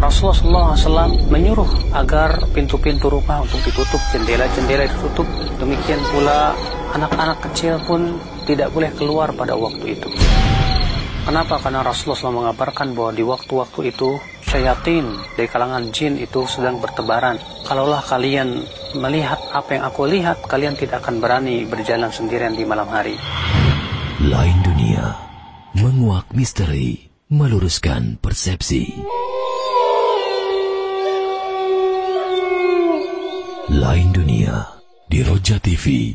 Rasulullah SAW menyuruh agar pintu-pintu rumah untuk ditutup, jendela-jendela ditutup. Demikian pula anak-anak kecil pun tidak boleh keluar pada waktu itu. Kenapa? Karena Rasulullah SAW mengabarkan bahwa di waktu-waktu itu syaitan dari kalangan jin itu sedang bertebaran. Kalaulah kalian melihat apa yang aku lihat, kalian tidak akan berani berjalan sendirian di malam hari. Lain dunia, menguak misteri, meluruskan persepsi. Lain dunia di Roja TV.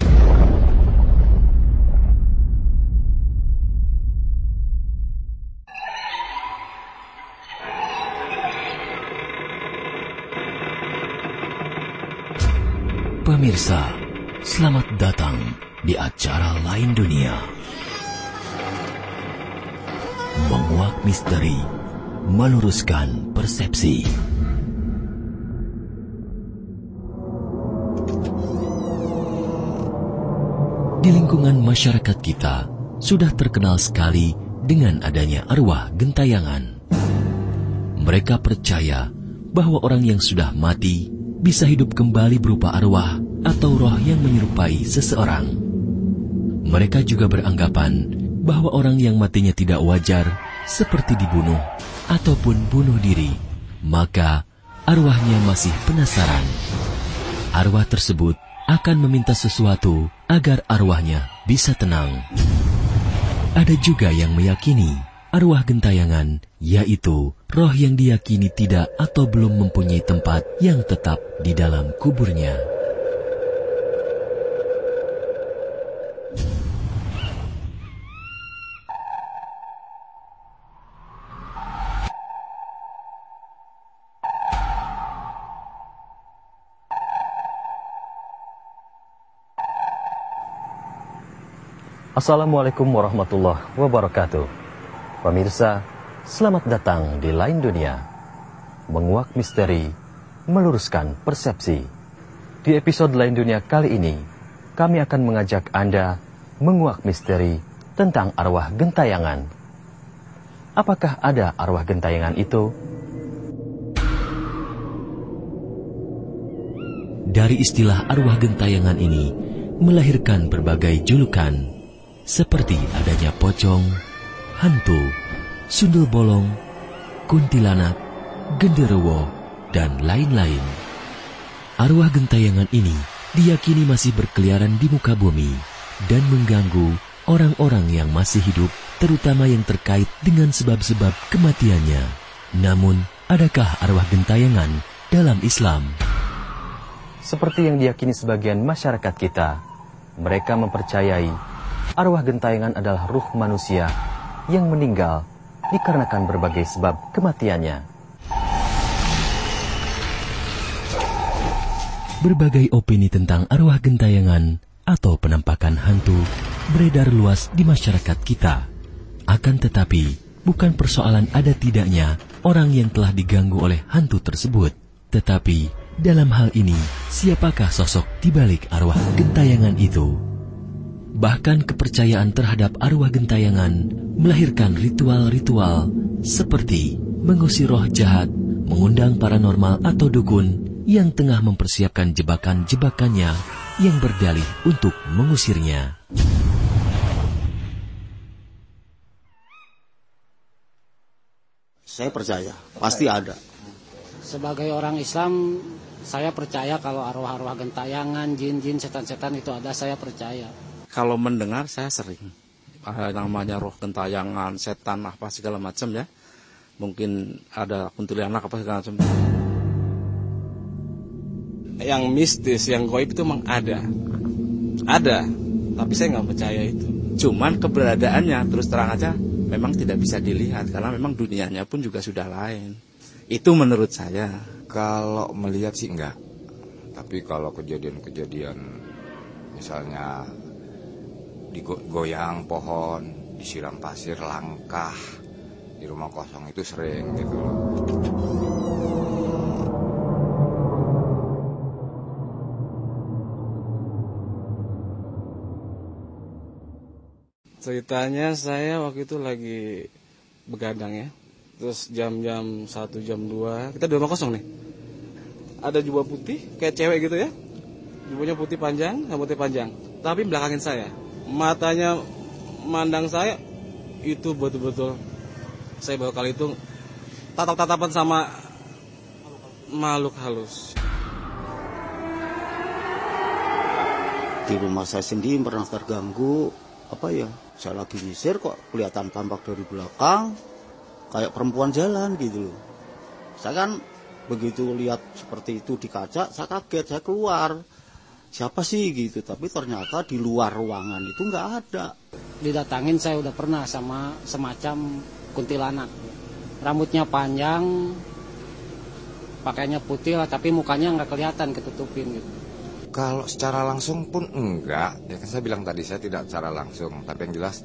Pemirsa, selamat datang di acara Lain Dunia. Menguak misteri, meluruskan persepsi. Di lingkungan masyarakat kita, sudah terkenal sekali dengan adanya arwah gentayangan. Mereka percaya bahwa orang yang sudah mati bisa hidup kembali berupa arwah atau roh yang menyerupai seseorang. Mereka juga beranggapan bahwa orang yang matinya tidak wajar, seperti dibunuh ataupun bunuh diri, maka arwahnya masih penasaran. Arwah tersebut akan meminta sesuatu agar arwahnya bisa tenang. Ada juga yang meyakini arwah gentayangan, yaitu roh yang diyakini tidak atau belum mempunyai tempat yang tetap di dalam kuburnya. Assalamualaikum warahmatullahi wabarakatuh. Pemirsa, selamat datang di Lain Dunia. Menguak misteri, meluruskan persepsi. Di episode Lain Dunia kali ini, kami akan mengajak Anda menguak misteri tentang arwah gentayangan. Apakah ada arwah gentayangan itu? Dari istilah arwah gentayangan ini melahirkan berbagai julukan seperti adanya pocong, hantu, sundel bolong, kuntilanak, genderuwo, dan lain-lain. Arwah gentayangan ini diyakini masih berkeliaran di muka bumi dan mengganggu orang-orang yang masih hidup, terutama yang terkait dengan sebab-sebab kematiannya. Namun, adakah arwah gentayangan dalam Islam? Seperti yang diyakini sebagian masyarakat kita, mereka mempercayai arwah gentayangan adalah ruh manusia yang meninggal dikarenakan berbagai sebab kematiannya. Berbagai opini tentang arwah gentayangan atau penampakan hantu beredar luas di masyarakat kita. Akan tetapi, bukan persoalan ada tidaknya orang yang telah diganggu oleh hantu tersebut, tetapi dalam hal ini, siapakah sosok di balik arwah gentayangan itu? Bahkan kepercayaan terhadap arwah gentayangan melahirkan ritual-ritual seperti mengusir roh jahat, mengundang paranormal atau dukun yang tengah mempersiapkan jebakan-jebakannya yang berdalih untuk mengusirnya. Saya percaya, pasti ada. Sebagai orang Islam, saya percaya kalau arwah-arwah gentayangan, jin-jin, setan-setan itu ada, saya percaya. Kalau mendengar saya sering. namanya roh gentayangan, setan, apa segala macam ya. Mungkin ada kuntilanak apa segala macam. Yang mistis, yang goib itu memang ada. Ada, tapi saya nggak percaya itu. Cuman keberadaannya terus terang aja memang tidak bisa dilihat karena memang dunianya pun juga sudah lain. Itu menurut saya. Kalau melihat sih enggak. Tapi kalau kejadian-kejadian misalnya digoyang pohon, disiram pasir langkah. Di rumah kosong itu sering gitu loh. Ceritanya saya waktu itu lagi begadang ya. Terus jam-jam satu jam dua kita di rumah kosong nih. Ada jubah putih kayak cewek gitu ya. Jubahnya putih panjang rambutnya panjang. Tapi belakangin saya matanya mandang saya itu betul-betul saya baru kali itu tatap-tatapan sama makhluk halus di rumah saya sendiri pernah terganggu apa ya saya lagi nyisir kok kelihatan tampak dari belakang kayak perempuan jalan gitu loh. Saya kan begitu lihat seperti itu di kaca, saya kaget, saya keluar. Siapa sih gitu, tapi ternyata di luar ruangan itu nggak ada. Didatangin saya udah pernah sama semacam kuntilanak. Rambutnya panjang, pakainya putih lah, tapi mukanya nggak kelihatan ketutupin gitu. Kalau secara langsung pun enggak, ya kan saya bilang tadi saya tidak secara langsung, tapi yang jelas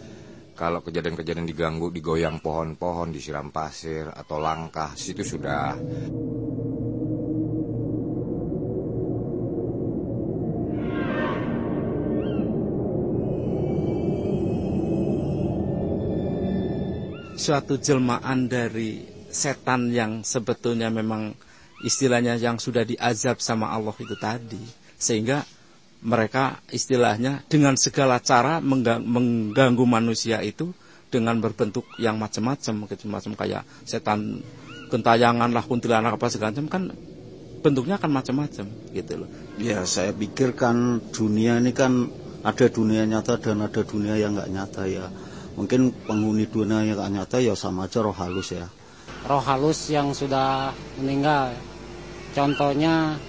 kalau kejadian-kejadian diganggu, digoyang pohon-pohon, disiram pasir atau langkah, situ sudah. Suatu jelmaan dari setan yang sebetulnya memang istilahnya yang sudah diazab sama Allah itu tadi sehingga mereka istilahnya dengan segala cara mengganggu manusia itu dengan berbentuk yang macam-macam, macam-macam kayak setan gentayangan lah, kuntilanak apa segala macam kan bentuknya akan macam-macam gitu loh. Ya saya pikirkan dunia ini kan ada dunia nyata dan ada dunia yang nggak nyata ya. Mungkin penghuni dunia yang nyata ya sama aja roh halus ya. Roh halus yang sudah meninggal. Contohnya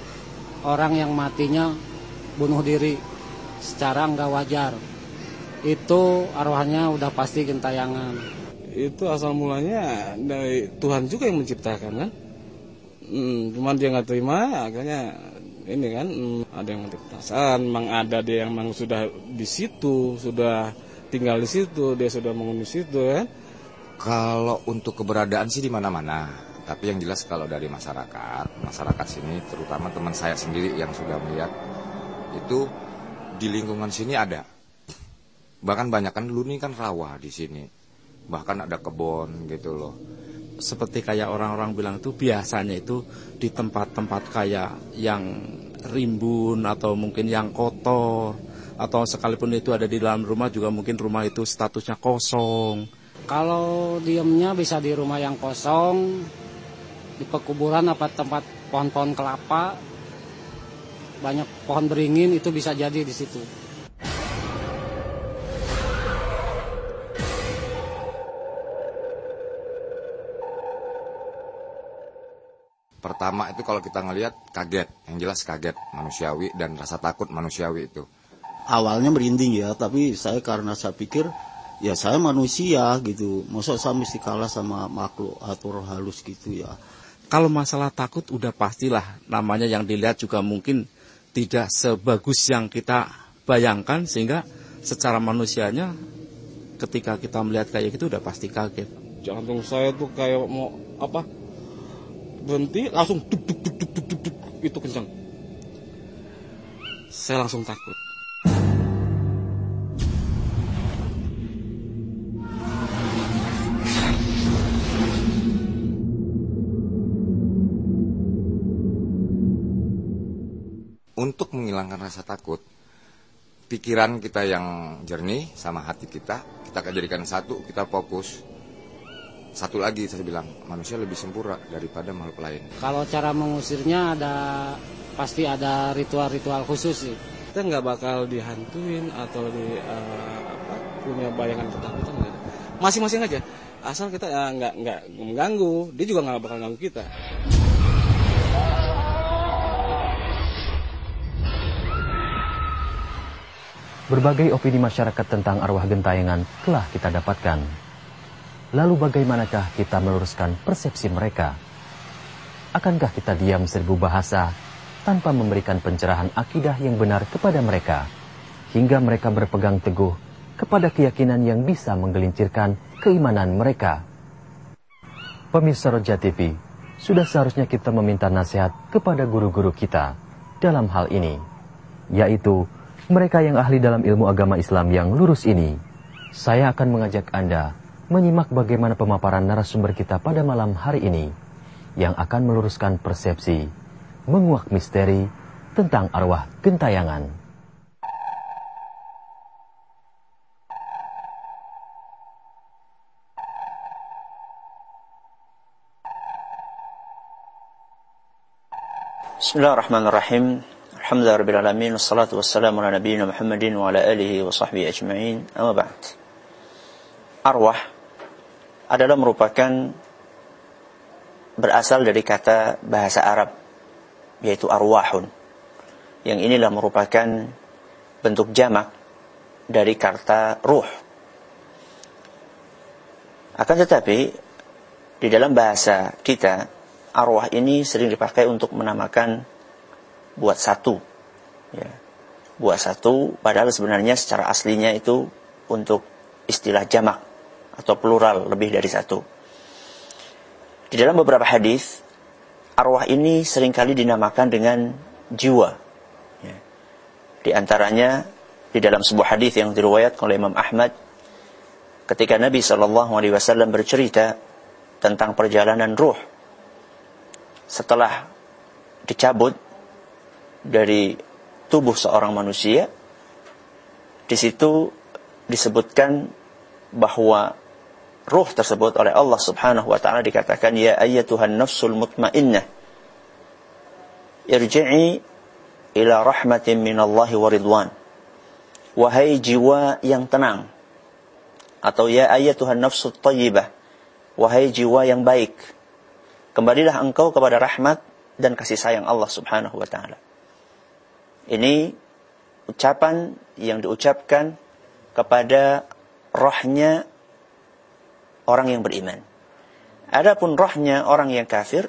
orang yang matinya bunuh diri secara nggak wajar itu arwahnya udah pasti gentayangan itu asal mulanya dari Tuhan juga yang menciptakan kan hmm, cuman dia nggak terima akhirnya ini kan hmm, ada yang perasaan memang ada dia yang memang sudah di situ sudah tinggal di situ dia sudah menghuni situ kan kalau untuk keberadaan sih di mana-mana tapi yang jelas kalau dari masyarakat masyarakat sini terutama teman saya sendiri yang sudah melihat itu di lingkungan sini ada. Bahkan banyak kan dulu ini kan rawa di sini. Bahkan ada kebun gitu loh. Seperti kayak orang-orang bilang itu biasanya itu di tempat-tempat kayak yang rimbun atau mungkin yang kotor atau sekalipun itu ada di dalam rumah juga mungkin rumah itu statusnya kosong. Kalau diemnya bisa di rumah yang kosong, di pekuburan apa tempat pohon-pohon kelapa banyak pohon beringin itu bisa jadi di situ. Pertama itu kalau kita ngelihat kaget, yang jelas kaget manusiawi dan rasa takut manusiawi itu. Awalnya merinding ya, tapi saya karena saya pikir ya saya manusia gitu, masa saya mesti kalah sama makhluk atau roh halus gitu ya. Kalau masalah takut udah pastilah namanya yang dilihat juga mungkin tidak sebagus yang kita bayangkan sehingga secara manusianya ketika kita melihat kayak gitu udah pasti kaget. Jantung saya tuh kayak mau apa berhenti langsung duk duk duk duk duk duk, duk itu kencang. Saya langsung takut. Rasa takut, pikiran kita yang jernih sama hati kita, kita jadikan satu, kita fokus. Satu lagi saya bilang, manusia lebih sempurna daripada makhluk lain. Kalau cara mengusirnya ada pasti ada ritual-ritual khusus sih. Kita nggak bakal dihantuin atau di uh, apa, punya bayangan ketakutan nggak Masing-masing aja, asal kita uh, nggak nggak mengganggu, dia juga nggak bakal ganggu kita. Berbagai opini masyarakat tentang arwah gentayangan telah kita dapatkan. Lalu bagaimanakah kita meluruskan persepsi mereka? Akankah kita diam seribu bahasa tanpa memberikan pencerahan akidah yang benar kepada mereka, hingga mereka berpegang teguh kepada keyakinan yang bisa menggelincirkan keimanan mereka? Pemirsa Roja TV, sudah seharusnya kita meminta nasihat kepada guru-guru kita dalam hal ini, yaitu mereka yang ahli dalam ilmu agama Islam yang lurus ini, saya akan mengajak Anda menyimak bagaimana pemaparan narasumber kita pada malam hari ini yang akan meluruskan persepsi, menguak misteri tentang arwah gentayangan. Bismillahirrahmanirrahim. Alhamdulillahirrahmanirrahim. Wassalatu wassalamu ala nabiyina Muhammadin wa ala alihi wa sahbihi ajma'in. Amma ba'd. Arwah adalah merupakan berasal dari kata bahasa Arab yaitu arwahun. Yang inilah merupakan bentuk jamak dari kata ruh. Akan tetapi di dalam bahasa kita arwah ini sering dipakai untuk menamakan buat satu. Ya. Buat satu padahal sebenarnya secara aslinya itu untuk istilah jamak atau plural lebih dari satu. Di dalam beberapa hadis, arwah ini sering kali dinamakan dengan jiwa. Ya. Di antaranya di dalam sebuah hadis yang diriwayatkan oleh Imam Ahmad, ketika Nabi Shallallahu Alaihi Wasallam bercerita tentang perjalanan ruh setelah dicabut dari tubuh seorang manusia, di situ disebutkan bahwa ruh tersebut oleh Allah Subhanahu wa taala dikatakan ya ayyatuhan nafsul mutmainnah irji'i ila rahmatin minallahi wa ridwan. Wahai jiwa yang tenang atau ya ayyatuhan nafsul thayyibah wahai jiwa yang baik kembalilah engkau kepada rahmat dan kasih sayang Allah Subhanahu wa taala ini ucapan yang diucapkan kepada rohnya orang yang beriman. Adapun rohnya orang yang kafir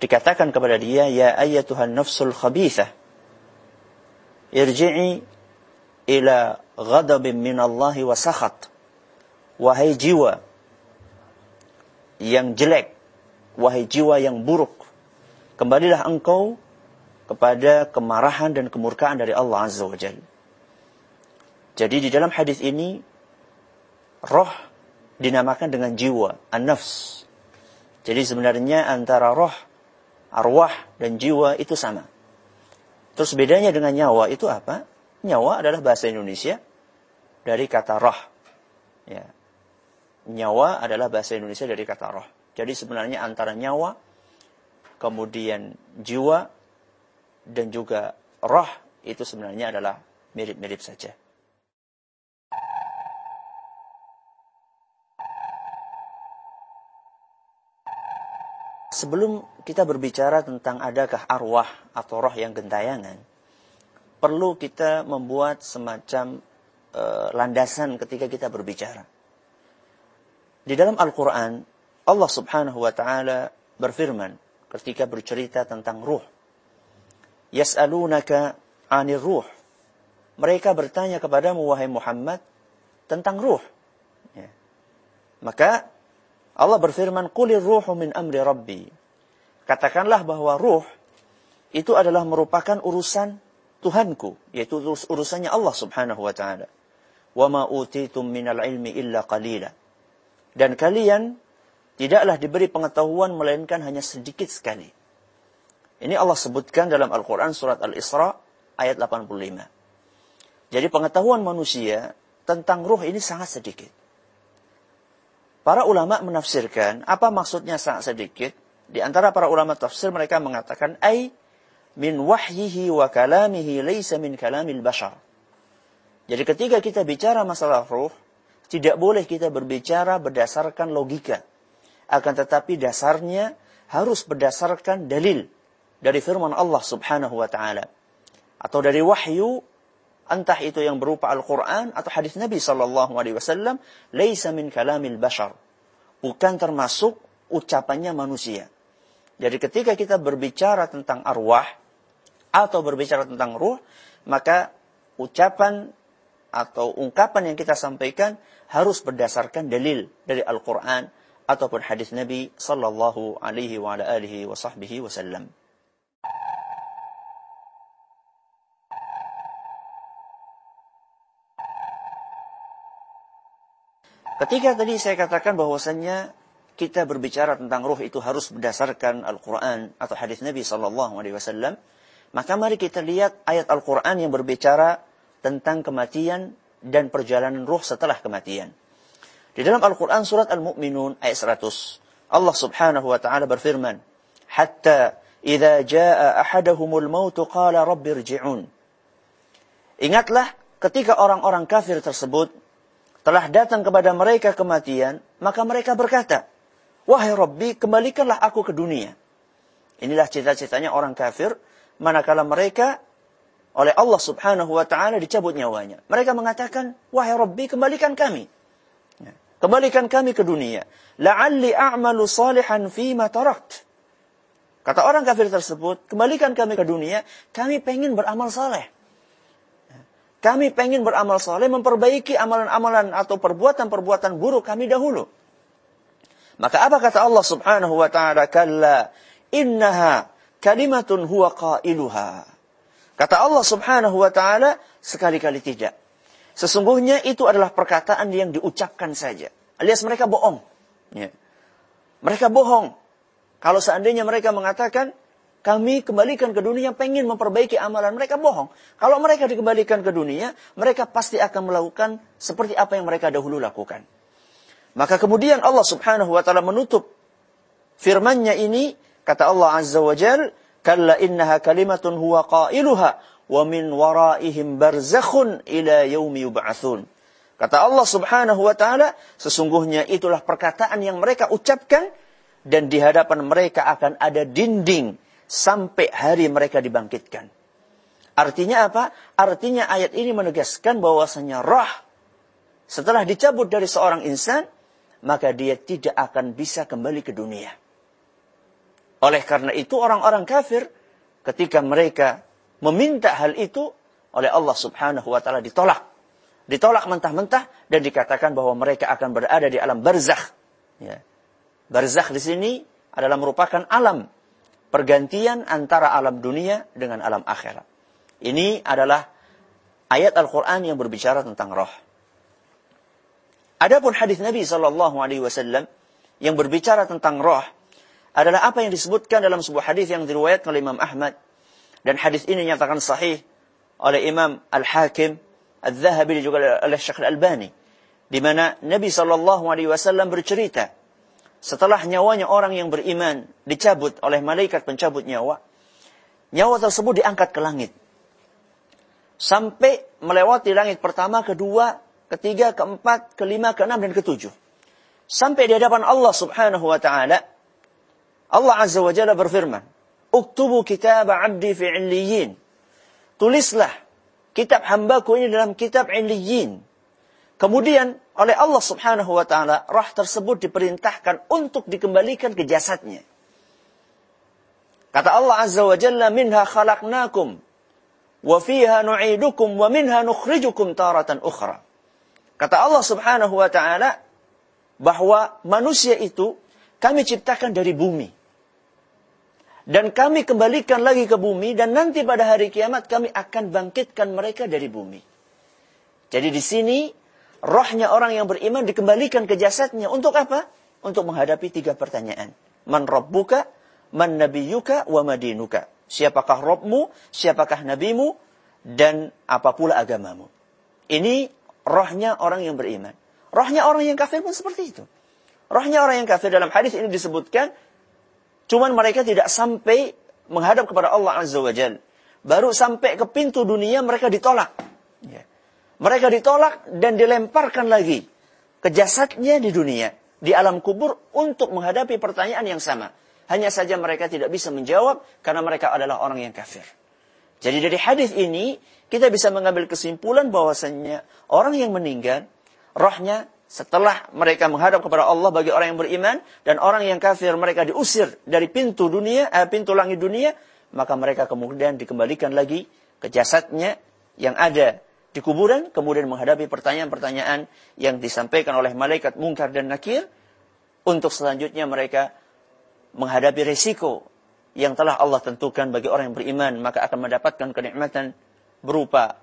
dikatakan kepada dia ya ayyatuhan nafsul khabithah irji'i ila ghadabin min Allah wa sakhat wahai jiwa yang jelek wahai jiwa yang buruk kembalilah engkau kepada kemarahan dan kemurkaan dari Allah Azza wa Jalla jadi di dalam hadis ini roh dinamakan dengan jiwa, an-nafs. Jadi sebenarnya antara roh, arwah, dan jiwa itu sama. Terus bedanya dengan nyawa itu apa? Nyawa adalah bahasa Indonesia dari kata roh. Ya. Nyawa adalah bahasa Indonesia dari kata roh. Jadi sebenarnya antara nyawa, kemudian jiwa, dan juga roh itu sebenarnya adalah mirip-mirip saja. sebelum kita berbicara tentang adakah arwah atau roh yang gentayangan, perlu kita membuat semacam e, landasan ketika kita berbicara. Di dalam Al-Quran, Allah subhanahu wa ta'ala berfirman ketika bercerita tentang ruh. Yas'alunaka anir ruh. Mereka bertanya kepadamu, wahai Muhammad, tentang ruh. Ya. Maka Allah berfirman, "Qulir ruhu min amri rabbi." Katakanlah bahwa ruh itu adalah merupakan urusan Tuhanku, yaitu urusannya Allah Subhanahu wa taala. "Wa ma utitum minal ilmi illa qalila." Dan kalian tidaklah diberi pengetahuan melainkan hanya sedikit sekali. Ini Allah sebutkan dalam Al-Quran surat Al-Isra ayat 85. Jadi pengetahuan manusia tentang ruh ini sangat sedikit. Para ulama menafsirkan apa maksudnya sangat sedikit. Di antara para ulama tafsir mereka mengatakan ai min wahyihi wa kalamihi laisa min kalamil bashar. Jadi ketika kita bicara masalah ruh, tidak boleh kita berbicara berdasarkan logika. Akan tetapi dasarnya harus berdasarkan dalil dari firman Allah Subhanahu wa taala atau dari wahyu entah itu yang berupa Al-Quran atau hadis Nabi Sallallahu Alaihi Wasallam, laisa min kalamil bashar, bukan termasuk ucapannya manusia. Jadi ketika kita berbicara tentang arwah atau berbicara tentang ruh, maka ucapan atau ungkapan yang kita sampaikan harus berdasarkan dalil dari Al-Quran ataupun hadis Nabi Sallallahu Alaihi Wasallam. Ketika tadi saya katakan bahwasannya kita berbicara tentang ruh itu harus berdasarkan Al-Quran atau hadis Nabi Sallallahu Alaihi Wasallam, maka mari kita lihat ayat Al-Quran yang berbicara tentang kematian dan perjalanan ruh setelah kematian. Di dalam Al-Quran surat Al-Mu'minun ayat 100, Allah Subhanahu wa taala berfirman, "Hatta idza jaa ahadahumul maut qala rabbi irji'un." Ingatlah ketika orang-orang kafir tersebut telah datang kepada mereka kematian, maka mereka berkata, Wahai Rabbi, kembalikanlah aku ke dunia. Inilah cita-citanya orang kafir, manakala mereka oleh Allah subhanahu wa ta'ala dicabut nyawanya. Mereka mengatakan, Wahai Rabbi, kembalikan kami. Ya. Kembalikan kami ke dunia. La'alli a'malu salihan fima tarakt. Kata orang kafir tersebut, kembalikan kami ke dunia, kami pengen beramal saleh. Kami pengen beramal saleh, memperbaiki amalan-amalan atau perbuatan-perbuatan buruk kami dahulu. Maka apa kata Allah Subhanahu wa taala? Kalla innaha kalimatun huwa qailuha. Kata Allah Subhanahu wa taala sekali-kali tidak. Sesungguhnya itu adalah perkataan yang diucapkan saja. Alias mereka bohong. Ya. Mereka bohong. Kalau seandainya mereka mengatakan, kami kembalikan ke dunia pengen memperbaiki amalan mereka bohong. Kalau mereka dikembalikan ke dunia, mereka pasti akan melakukan seperti apa yang mereka dahulu lakukan. Maka kemudian Allah subhanahu wa ta'ala menutup firmannya ini, kata Allah azza wa jal, Kalla innaha kalimatun huwa qailuha, wa min waraihim barzakhun ila yaumi yub'athun. Kata Allah subhanahu wa ta'ala, sesungguhnya itulah perkataan yang mereka ucapkan, dan di hadapan mereka akan ada dinding sampai hari mereka dibangkitkan. Artinya apa? Artinya ayat ini menegaskan bahwasanya roh setelah dicabut dari seorang insan maka dia tidak akan bisa kembali ke dunia. Oleh karena itu orang-orang kafir ketika mereka meminta hal itu oleh Allah Subhanahu wa taala ditolak. Ditolak mentah-mentah dan dikatakan bahwa mereka akan berada di alam barzakh. Ya. Barzakh di sini adalah merupakan alam pergantian antara alam dunia dengan alam akhirat. Ini adalah ayat Al-Quran yang berbicara tentang roh. Adapun hadis Nabi Shallallahu Alaihi Wasallam yang berbicara tentang roh adalah apa yang disebutkan dalam sebuah hadis yang diriwayatkan oleh Imam Ahmad dan hadis ini nyatakan sahih oleh Imam Al Hakim Al Zahabi juga oleh Syekh Al Albani di mana Nabi Shallallahu Alaihi Wasallam bercerita setelah nyawanya orang yang beriman dicabut oleh malaikat pencabut nyawa nyawa tersebut diangkat ke langit sampai melewati langit pertama, kedua, ketiga, keempat, kelima, keenam, dan ketujuh. Sampai di hadapan Allah subhanahu wa ta'ala, Allah azza wa jalla berfirman, Uktubu kitab abdi fi. Tulislah kitab hambaku ini dalam kitab illiyin. Kemudian oleh Allah subhanahu wa ta'ala, roh tersebut diperintahkan untuk dikembalikan ke jasadnya. Kata Allah azza wa jalla, minha khalaqnakum, wa fiha nu'idukum, wa minha nukhrijukum taratan ukhra. Kata Allah Subhanahu wa taala bahwa manusia itu kami ciptakan dari bumi. Dan kami kembalikan lagi ke bumi dan nanti pada hari kiamat kami akan bangkitkan mereka dari bumi. Jadi di sini rohnya orang yang beriman dikembalikan ke jasadnya untuk apa? Untuk menghadapi tiga pertanyaan. Man rabbuka, man nabiyuka, wa madinuka. Siapakah Robmu, siapakah nabimu, dan apa pula agamamu. Ini rohnya orang yang beriman. Rohnya orang yang kafir pun seperti itu. Rohnya orang yang kafir dalam hadis ini disebutkan, cuman mereka tidak sampai menghadap kepada Allah Azza wa Jal. Baru sampai ke pintu dunia mereka ditolak. Ya. Mereka ditolak dan dilemparkan lagi ke jasadnya di dunia, di alam kubur untuk menghadapi pertanyaan yang sama. Hanya saja mereka tidak bisa menjawab karena mereka adalah orang yang kafir. Jadi dari hadis ini kita bisa mengambil kesimpulan bahwasannya orang yang meninggal rohnya setelah mereka menghadap kepada Allah bagi orang yang beriman dan orang yang kafir mereka diusir dari pintu dunia eh, pintu langit dunia maka mereka kemudian dikembalikan lagi ke jasadnya yang ada di kuburan kemudian menghadapi pertanyaan-pertanyaan yang disampaikan oleh malaikat mungkar dan nakir. Untuk selanjutnya mereka menghadapi resiko yang telah Allah tentukan bagi orang yang beriman. Maka akan mendapatkan kenikmatan berupa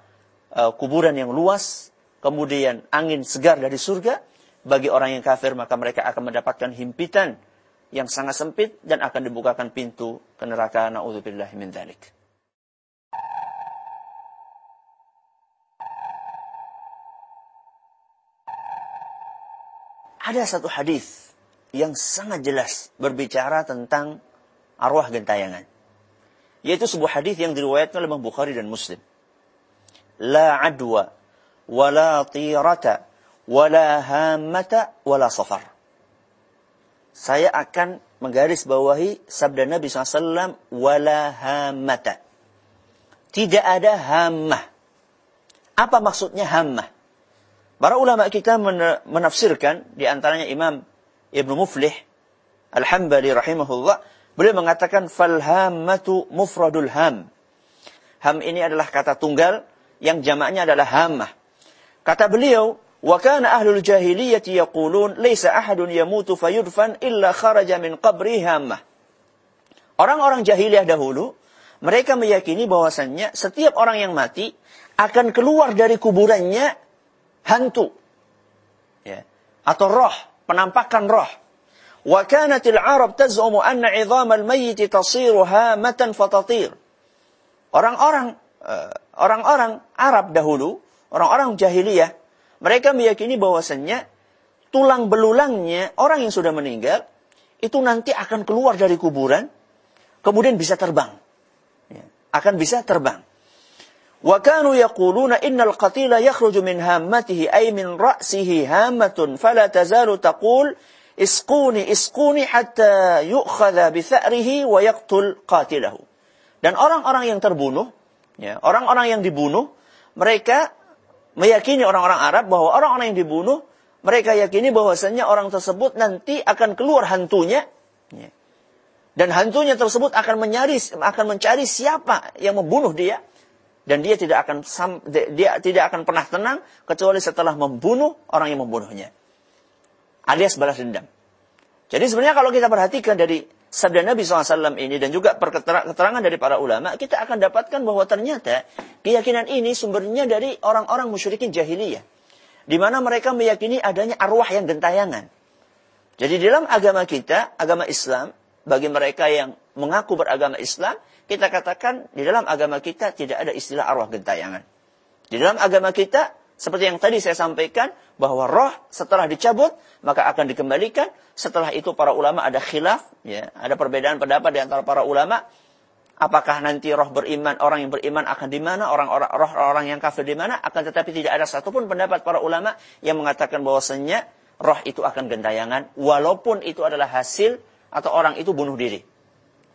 uh, kuburan yang luas, kemudian angin segar dari surga. Bagi orang yang kafir maka mereka akan mendapatkan himpitan yang sangat sempit dan akan dibukakan pintu ke neraka. Naudzubillah min dzalik. Ada satu hadis yang sangat jelas berbicara tentang arwah gentayangan. Yaitu sebuah hadis yang diriwayatkan oleh Bukhari dan Muslim. La adwa wala tirata wala hammata wala safar. Saya akan menggaris bawahi sabda Nabi SAW wala hammata. Tidak ada hammah. Apa maksudnya hammah? Para ulama kita menafsirkan di antaranya Imam Ibnu Muflih Al-Hambali rahimahullah beliau mengatakan fal hammatu mufradul ham. Ham ini adalah kata tunggal yang jamaknya adalah hammah. Kata beliau, wa kana ahlul jahiliyati yaqulun laisa ahadun yamutu fayudfan illa kharaja min qabri hammah. Orang-orang jahiliyah dahulu mereka meyakini bahwasannya setiap orang yang mati akan keluar dari kuburannya hantu. Ya. Atau roh penampakan roh. Wa kanatil arab taz'umu anna 'idham al-mayyit tasiru hamatan fatatir. Orang-orang uh, orang-orang Arab dahulu orang-orang jahiliyah mereka meyakini bahwasannya tulang belulangnya orang yang sudah meninggal itu nanti akan keluar dari kuburan kemudian bisa terbang. Ya, akan bisa terbang وكانوا يقولون إن القتيل يخرج من هامته أي من رأسه هامة فلا تزال تقول اسقوني اسقوني حتى يؤخذ بثأره ويقتل قاتله. Dan orang-orang yang terbunuh, ya, orang-orang yang dibunuh, mereka meyakini orang-orang Arab bahwa orang-orang yang dibunuh, mereka yakini bahwasanya orang tersebut nanti akan keluar hantunya. Ya. Dan hantunya tersebut akan menyaris, akan mencari siapa yang membunuh dia dan dia tidak akan dia tidak akan pernah tenang kecuali setelah membunuh orang yang membunuhnya. Alias balas dendam. Jadi sebenarnya kalau kita perhatikan dari sabda Nabi SAW ini dan juga keterangan dari para ulama, kita akan dapatkan bahwa ternyata keyakinan ini sumbernya dari orang-orang musyrikin jahiliyah. Di mana mereka meyakini adanya arwah yang gentayangan. Jadi dalam agama kita, agama Islam, bagi mereka yang mengaku beragama Islam, kita katakan di dalam agama kita tidak ada istilah arwah gentayangan. Di dalam agama kita, seperti yang tadi saya sampaikan, bahwa roh setelah dicabut, maka akan dikembalikan. Setelah itu para ulama ada khilaf, ya, ada perbedaan pendapat di antara para ulama. Apakah nanti roh beriman, orang yang beriman akan di mana, orang-orang roh orang yang kafir di mana? Akan tetapi tidak ada satupun pendapat para ulama yang mengatakan bahwasanya roh itu akan gentayangan, walaupun itu adalah hasil atau orang itu bunuh diri.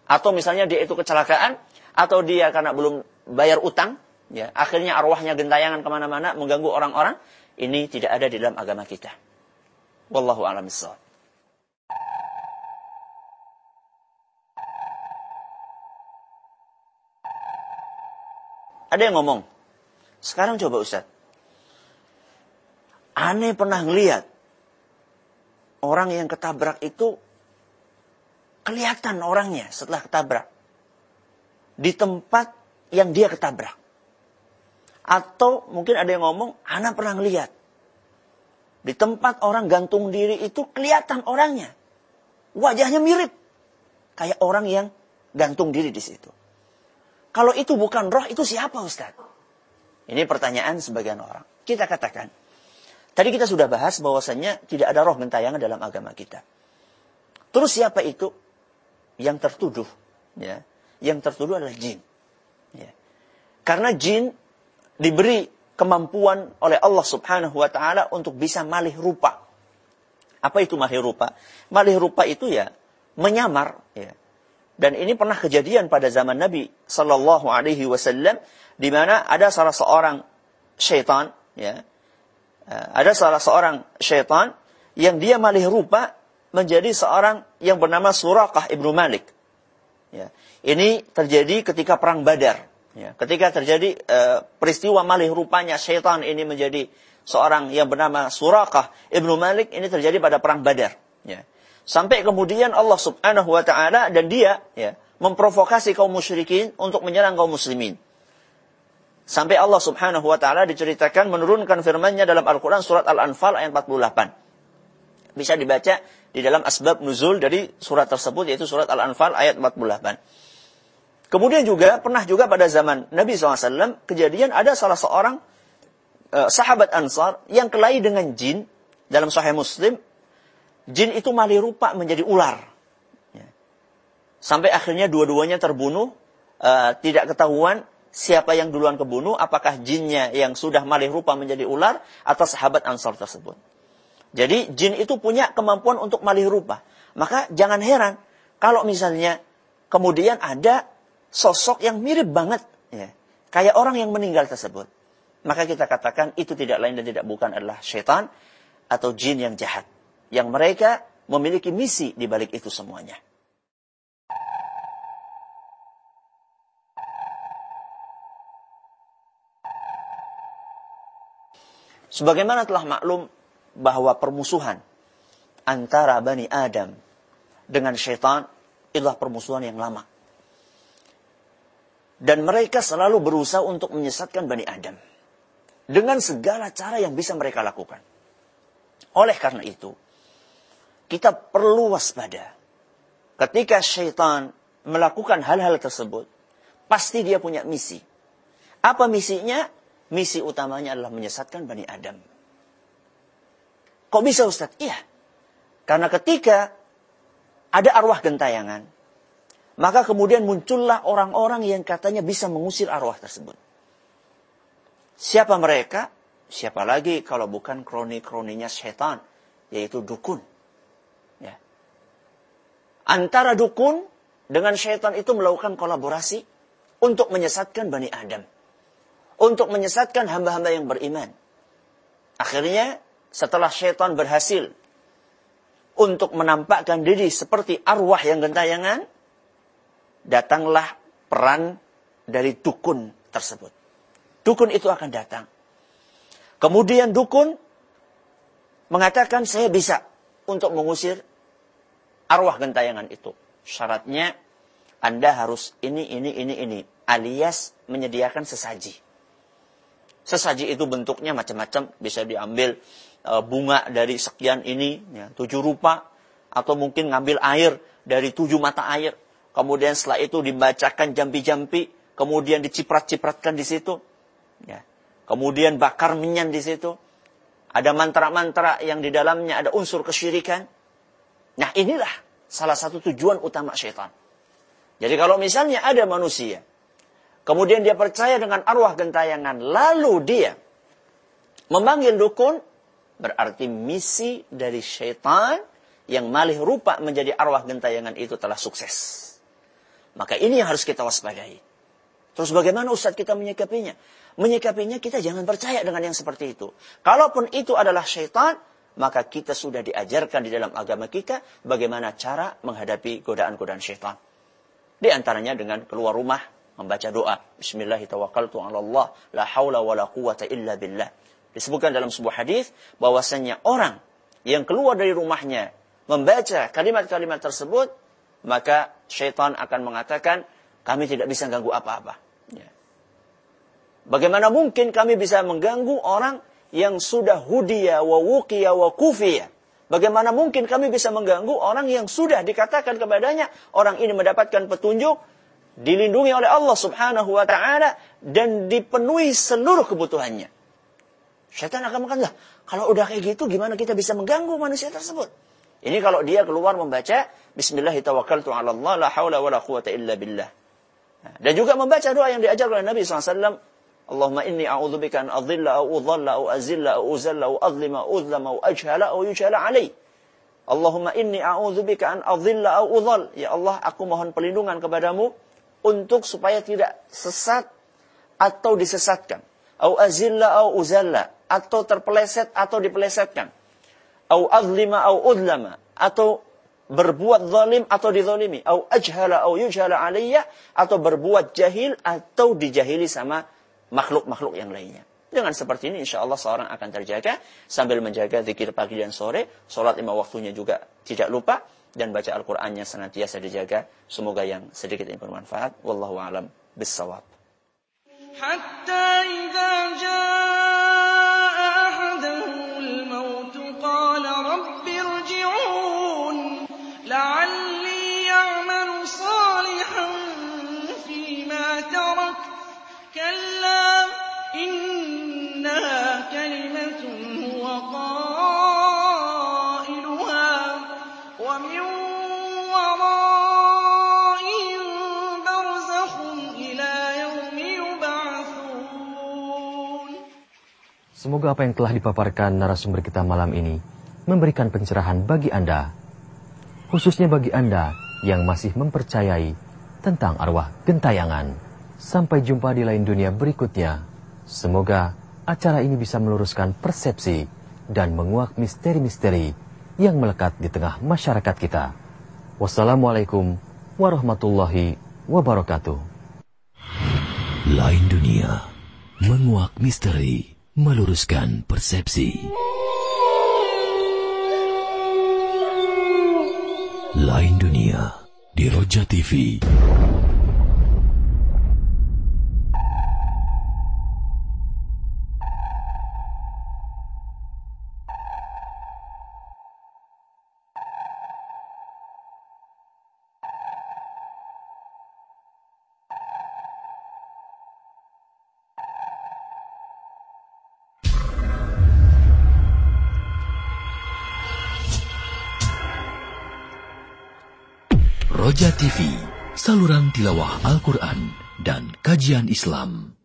Atau misalnya dia itu kecelakaan, atau dia karena belum bayar utang, ya akhirnya arwahnya gentayangan ke mana-mana, mengganggu orang-orang. Ini tidak ada di dalam agama kita. Wallahu a'lam. Ada yang ngomong, sekarang coba Ustaz. Aneh pernah ngeliat orang yang ketabrak itu Kelihatan orangnya setelah ketabrak. Di tempat yang dia ketabrak. Atau mungkin ada yang ngomong, anak pernah ngeliat. Di tempat orang gantung diri itu kelihatan orangnya. Wajahnya mirip. Kayak orang yang gantung diri di situ. Kalau itu bukan roh, itu siapa Ustaz? Ini pertanyaan sebagian orang. Kita katakan, tadi kita sudah bahas bahwasannya tidak ada roh gentayangan dalam agama kita. Terus siapa itu? Yang tertuduh ya. Yang tertuduh adalah jin ya. karena jin diberi kemampuan oleh Allah Subhanahu wa taala untuk bisa malih rupa. Apa itu malih rupa? Malih rupa itu ya menyamar ya. Dan ini pernah kejadian pada zaman Nabi Sallallahu Alaihi Wasallam di mana ada salah seorang syaitan ya. Eh, ada salah seorang syaitan yang dia malih rupa menjadi seorang yang bernama Surakah ibnu Malik. Ya. Ini terjadi ketika perang Badar. Ya. Ketika terjadi uh, peristiwa malih rupanya syaitan ini menjadi seorang yang bernama Surakah ibnu Malik ini terjadi pada perang Badar. Ya. Sampai kemudian Allah Subhanahu Wa Taala dan dia ya, memprovokasi kaum musyrikin untuk menyerang kaum muslimin. Sampai Allah Subhanahu Wa Taala diceritakan menurunkan firman-Nya dalam Al-Quran surat Al-Anfal ayat 48. Bisa dibaca di dalam asbab nuzul dari surat tersebut yaitu surat Al-Anfal ayat 48. Kemudian juga pernah juga pada zaman Nabi SAW kejadian ada salah seorang uh, sahabat Ansar yang kelahi dengan jin dalam Sahih Muslim. Jin itu malih rupa menjadi ular. Ya. Sampai akhirnya dua-duanya terbunuh, uh, tidak ketahuan siapa yang duluan kebunuh, apakah jinnya yang sudah malih rupa menjadi ular atau sahabat Ansar tersebut. Jadi jin itu punya kemampuan untuk malih rupa. Maka jangan heran kalau misalnya kemudian ada sosok yang mirip banget ya, kayak orang yang meninggal tersebut. Maka kita katakan itu tidak lain dan tidak bukan adalah syaitan atau jin yang jahat. Yang mereka memiliki misi di balik itu semuanya. Sebagaimana telah maklum bahwa permusuhan antara Bani Adam dengan syaitan adalah permusuhan yang lama. Dan mereka selalu berusaha untuk menyesatkan Bani Adam. Dengan segala cara yang bisa mereka lakukan. Oleh karena itu, kita perlu waspada. Ketika syaitan melakukan hal-hal tersebut, pasti dia punya misi. Apa misinya? misi utamanya adalah menyesatkan Bani Adam. Kok bisa Ustaz? Iya. Karena ketika ada arwah gentayangan, maka kemudian muncullah orang-orang yang katanya bisa mengusir arwah tersebut. Siapa mereka? Siapa lagi kalau bukan kroni-kroninya setan, yaitu dukun. Ya. Antara dukun dengan setan itu melakukan kolaborasi untuk menyesatkan Bani Adam untuk menyesatkan hamba-hamba yang beriman. Akhirnya setelah syaitan berhasil untuk menampakkan diri seperti arwah yang gentayangan, datanglah peran dari dukun tersebut. Dukun itu akan datang. Kemudian dukun mengatakan saya bisa untuk mengusir arwah gentayangan itu. Syaratnya Anda harus ini, ini, ini, ini. Alias menyediakan sesaji. Sesaji itu bentuknya macam-macam, bisa diambil e, bunga dari sekian ini, ya, tujuh rupa, atau mungkin ngambil air dari tujuh mata air. Kemudian setelah itu dibacakan jampi-jampi, kemudian diciprat-cipratkan di situ. Ya. Kemudian bakar minyan di situ. Ada mantra-mantra yang di dalamnya ada unsur kesyirikan. Nah inilah salah satu tujuan utama syaitan. Jadi kalau misalnya ada manusia Kemudian dia percaya dengan arwah gentayangan. Lalu dia memanggil dukun. Berarti misi dari syaitan yang malih rupa menjadi arwah gentayangan itu telah sukses. Maka ini yang harus kita waspadai. Terus bagaimana Ustadz kita menyikapinya? Menyikapinya kita jangan percaya dengan yang seperti itu. Kalaupun itu adalah syaitan, maka kita sudah diajarkan di dalam agama kita bagaimana cara menghadapi godaan-godaan syaitan. Di antaranya dengan keluar rumah membaca doa Bismillahirrahmanirrahim la haula wala quwata illa billah. Disebutkan dalam sebuah hadis bahwasanya orang yang keluar dari rumahnya membaca kalimat-kalimat tersebut maka syaitan akan mengatakan kami tidak bisa ganggu apa-apa. Ya. Bagaimana mungkin kami bisa mengganggu orang yang sudah hudiya wa wuqiya wa kufiya. Bagaimana mungkin kami bisa mengganggu orang yang sudah dikatakan kepadanya orang ini mendapatkan petunjuk dilindungi oleh Allah Subhanahu wa taala dan dipenuhi seluruh kebutuhannya. Syaitan akan mengatakan, kalau udah kayak gitu gimana kita bisa mengganggu manusia tersebut? Ini kalau dia keluar membaca Bismillahirrahmanirrahim, la haula wala quwata illa billah. Nah, dan juga membaca doa yang diajar oleh Nabi SAW. Allahumma inni a'udzubika an adhilla au udhalla au azilla au uzalla au adlima au udlama au ajhala au yujhala alaih. Allahumma inni a'udzubika an adhilla au udhal. Ya Allah, aku mohon perlindungan kepadamu untuk supaya tidak sesat atau disesatkan. Au azilla au uzalla atau terpeleset atau dipelesetkan. Au azlima au udlama atau berbuat zalim atau dizalimi. Au ajhala au yujhala alaiya atau berbuat jahil atau dijahili sama makhluk-makhluk yang lainnya. Dengan seperti ini insya Allah seorang akan terjaga sambil menjaga zikir pagi dan sore. Sholat lima waktunya juga tidak lupa dan baca Al-Qur'annya senantiasa dijaga. Semoga yang sedikit ini bermanfaat. Wallahu a'lam bissawab. Hatta Semoga apa yang telah dipaparkan narasumber kita malam ini memberikan pencerahan bagi Anda, khususnya bagi Anda yang masih mempercayai tentang arwah gentayangan. Sampai jumpa di lain dunia berikutnya. Semoga acara ini bisa meluruskan persepsi dan menguak misteri-misteri yang melekat di tengah masyarakat kita. Wassalamualaikum warahmatullahi wabarakatuh. Lain dunia, menguak misteri, meluruskan persepsi. Lain dunia di Roja TV. TV, saluran tilawah Al-Quran dan kajian Islam.